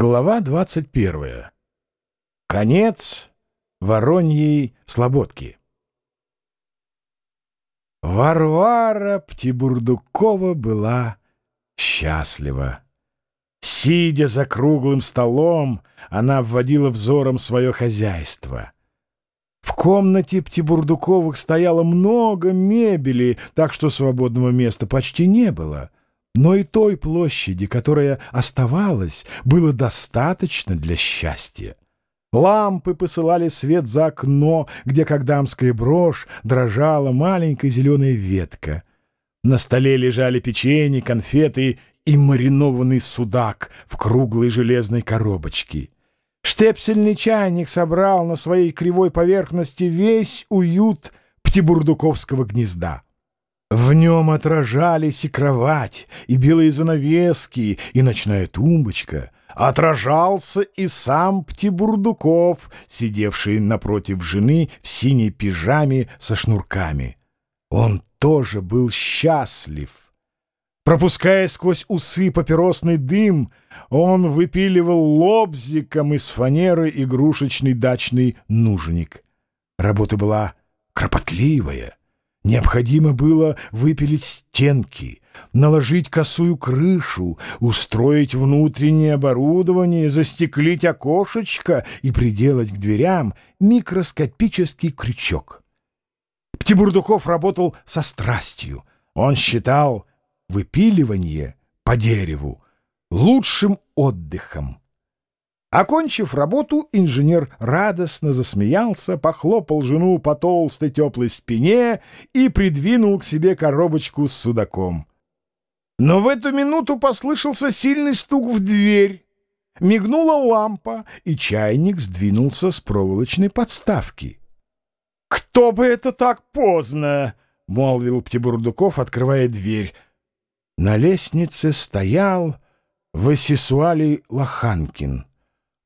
Глава 21. Конец Вороньей Слободки. Варвара Птибурдукова была счастлива. Сидя за круглым столом, она вводила взором свое хозяйство. В комнате Птибурдуковых стояло много мебели, так что свободного места почти не было — но и той площади, которая оставалась, было достаточно для счастья. Лампы посылали свет за окно, где, как дамская брошь, дрожала маленькая зеленая ветка. На столе лежали печенье, конфеты и маринованный судак в круглой железной коробочке. Штепсельный чайник собрал на своей кривой поверхности весь уют птибурдуковского гнезда. В нем отражались и кровать, и белые занавески, и ночная тумбочка. Отражался и сам Птибурдуков, сидевший напротив жены в синей пижаме со шнурками. Он тоже был счастлив. Пропуская сквозь усы папиросный дым, он выпиливал лобзиком из фанеры игрушечный дачный нужник. Работа была кропотливая. Необходимо было выпилить стенки, наложить косую крышу, устроить внутреннее оборудование, застеклить окошечко и приделать к дверям микроскопический крючок. Птибурдуков работал со страстью. Он считал выпиливание по дереву лучшим отдыхом. Окончив работу, инженер радостно засмеялся, похлопал жену по толстой теплой спине и придвинул к себе коробочку с судаком. Но в эту минуту послышался сильный стук в дверь. Мигнула лампа, и чайник сдвинулся с проволочной подставки. «Кто бы это так поздно?» — молвил Птибурдуков, открывая дверь. На лестнице стоял Васисуалий Лоханкин.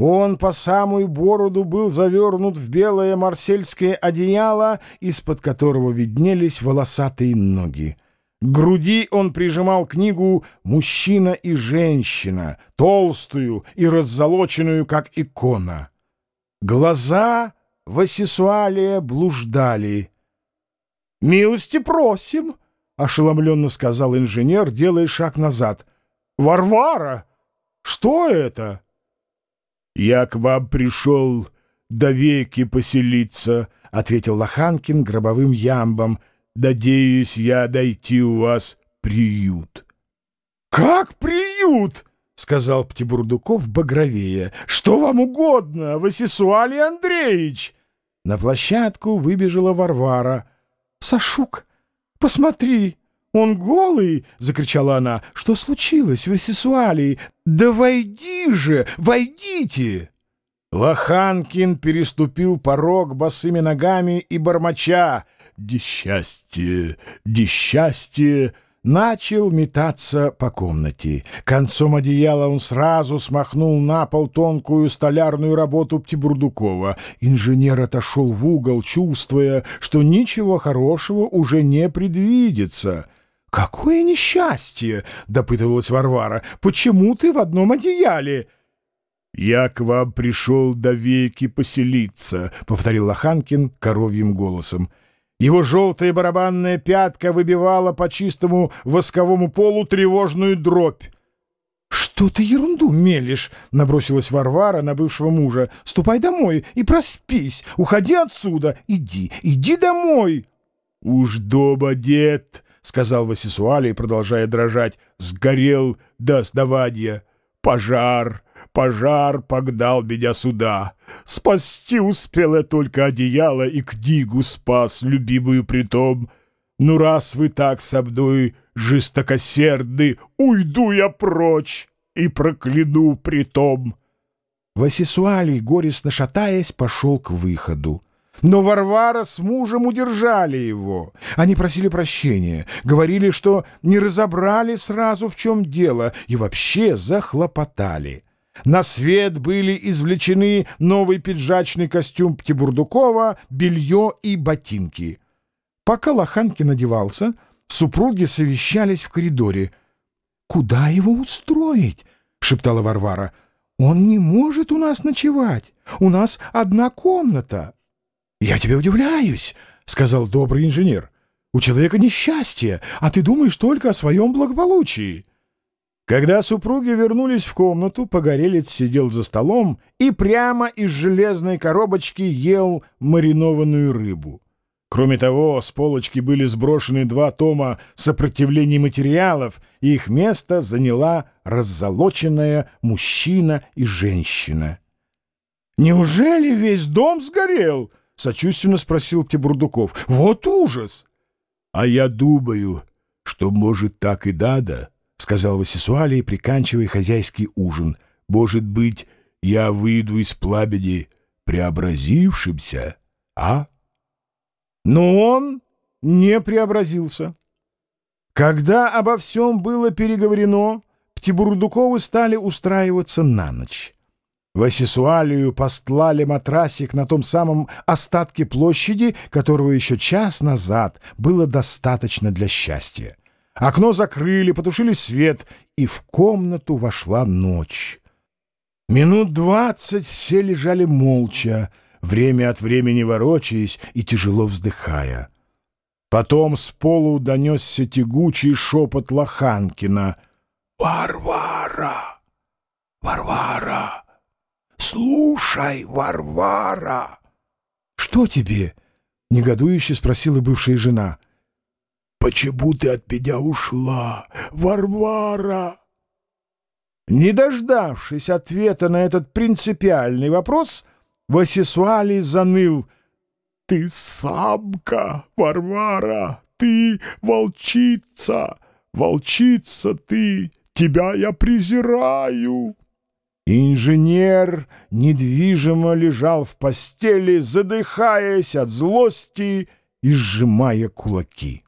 Он по самую бороду был завернут в белое марсельское одеяло, из-под которого виднелись волосатые ноги. К груди он прижимал книгу «Мужчина и женщина», толстую и раззолоченную, как икона. Глаза Васисуалия блуждали. «Милости просим!» — ошеломленно сказал инженер, делая шаг назад. «Варвара! Что это?» «Я к вам пришел до веки поселиться», — ответил Лоханкин гробовым ямбом. «Надеюсь я дойти у вас приют». «Как приют?» — сказал Птибурдуков багровее. «Что вам угодно, Васисуалий Андреевич?» На площадку выбежала Варвара. «Сашук, посмотри!» «Он голый!» — закричала она. «Что случилось, Васисуалий? Да войди же! Войдите!» Лоханкин переступил порог босыми ногами и бормоча «Десчастье! Десчастье!» начал метаться по комнате. Концом одеяла он сразу смахнул на пол тонкую столярную работу Птибурдукова. Инженер отошел в угол, чувствуя, что ничего хорошего уже не предвидится — «Какое несчастье!» — допытывалась Варвара. «Почему ты в одном одеяле?» «Я к вам пришел до веки поселиться», — повторил Лоханкин коровьим голосом. Его желтая барабанная пятка выбивала по чистому восковому полу тревожную дробь. «Что ты ерунду мелешь?» — набросилась Варвара на бывшего мужа. «Ступай домой и проспись. Уходи отсюда. Иди, иди домой». «Уж дома дед», — сказал Васисуалий, продолжая дрожать, — сгорел до основания. Пожар, пожар погнал меня сюда. Спасти успел я только одеяло и книгу спас, любимую притом. Ну, раз вы так со мной жестокосердны, уйду я прочь и прокляну притом. Васисуалий, горестно шатаясь, пошел к выходу. Но Варвара с мужем удержали его. Они просили прощения, говорили, что не разобрали сразу, в чем дело, и вообще захлопотали. На свет были извлечены новый пиджачный костюм Птибурдукова, белье и ботинки. Пока Лоханкин надевался, супруги совещались в коридоре. «Куда его устроить?» — шептала Варвара. Он не может у нас ночевать. У нас одна комната. Я тебе удивляюсь, — сказал добрый инженер. У человека несчастье, а ты думаешь только о своем благополучии. Когда супруги вернулись в комнату, Погорелец сидел за столом и прямо из железной коробочки ел маринованную рыбу. Кроме того, с полочки были сброшены два тома сопротивлений материалов, и их место заняла раззолоченная мужчина и женщина. «Неужели весь дом сгорел?» — сочувственно спросил Тебурдуков. «Вот ужас!» «А я думаю, что, может, так и надо», — сказал Васисуалий, приканчивая хозяйский ужин. «Может быть, я выйду из пламени преобразившимся, а?» Но он не преобразился. Когда обо всем было переговорено, Птибурдуковы стали устраиваться на ночь. В Асесуалию постлали матрасик на том самом остатке площади, которого еще час назад было достаточно для счастья. Окно закрыли, потушили свет, и в комнату вошла ночь. Минут двадцать все лежали молча, время от времени ворочаясь и тяжело вздыхая. Потом с полу донесся тягучий шепот Лоханкина. «Варвара! Варвара! Слушай, Варвара!» «Что тебе?» — негодующе спросила бывшая жена. «Почему ты от меня ушла, Варвара?» Не дождавшись ответа на этот принципиальный вопрос, Васисуалий заныл. «Ты самка, Варвара, ты волчица, волчица ты, тебя я презираю!» Инженер недвижимо лежал в постели, задыхаясь от злости и сжимая кулаки.